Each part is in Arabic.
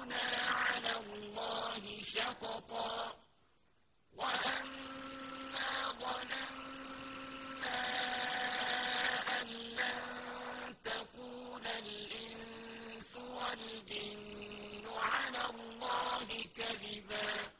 سفيهنا على وأنا ظننا أن لن تكون الإنس والجن على الله كذبا.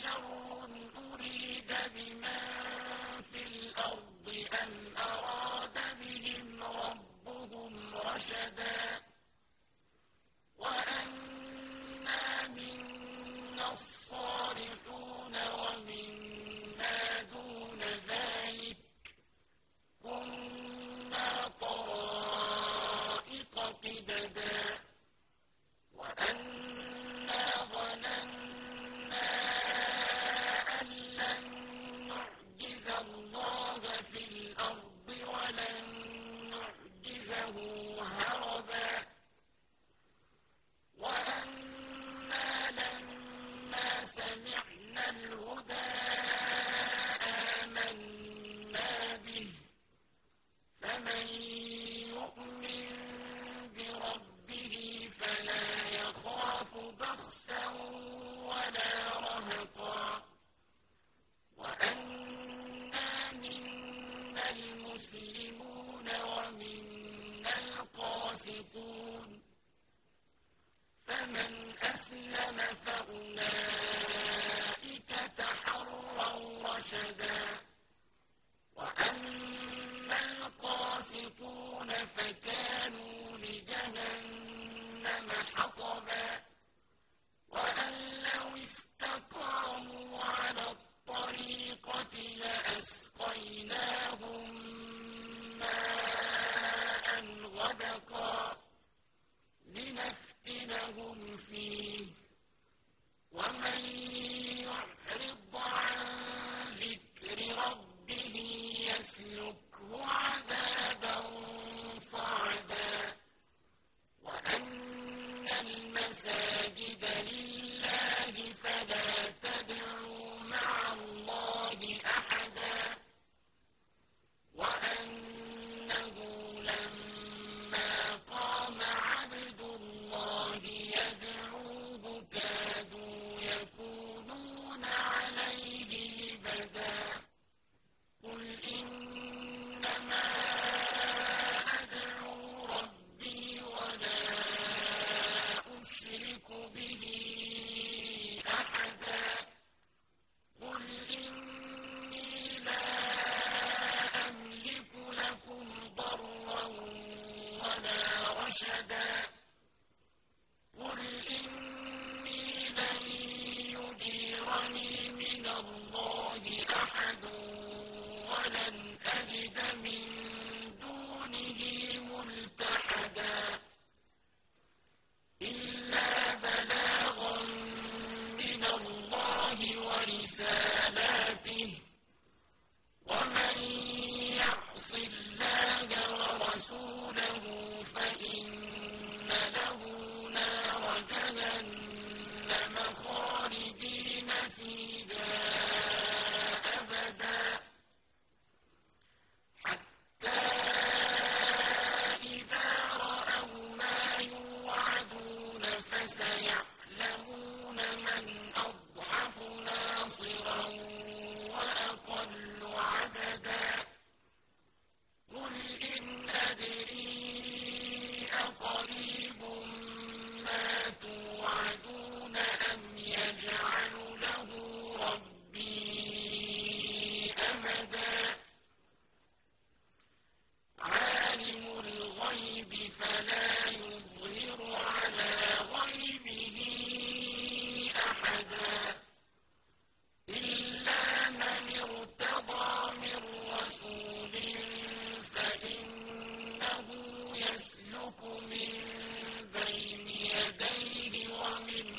شر القاسطون. فمن أسلم فأولئك تحروا رشدا. وأما القاسطون فكانوا لجهنم حطبا. وأن لو استقاموا على الطريقة لأسقيناهم على رشدا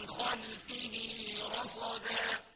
خلفه رصدا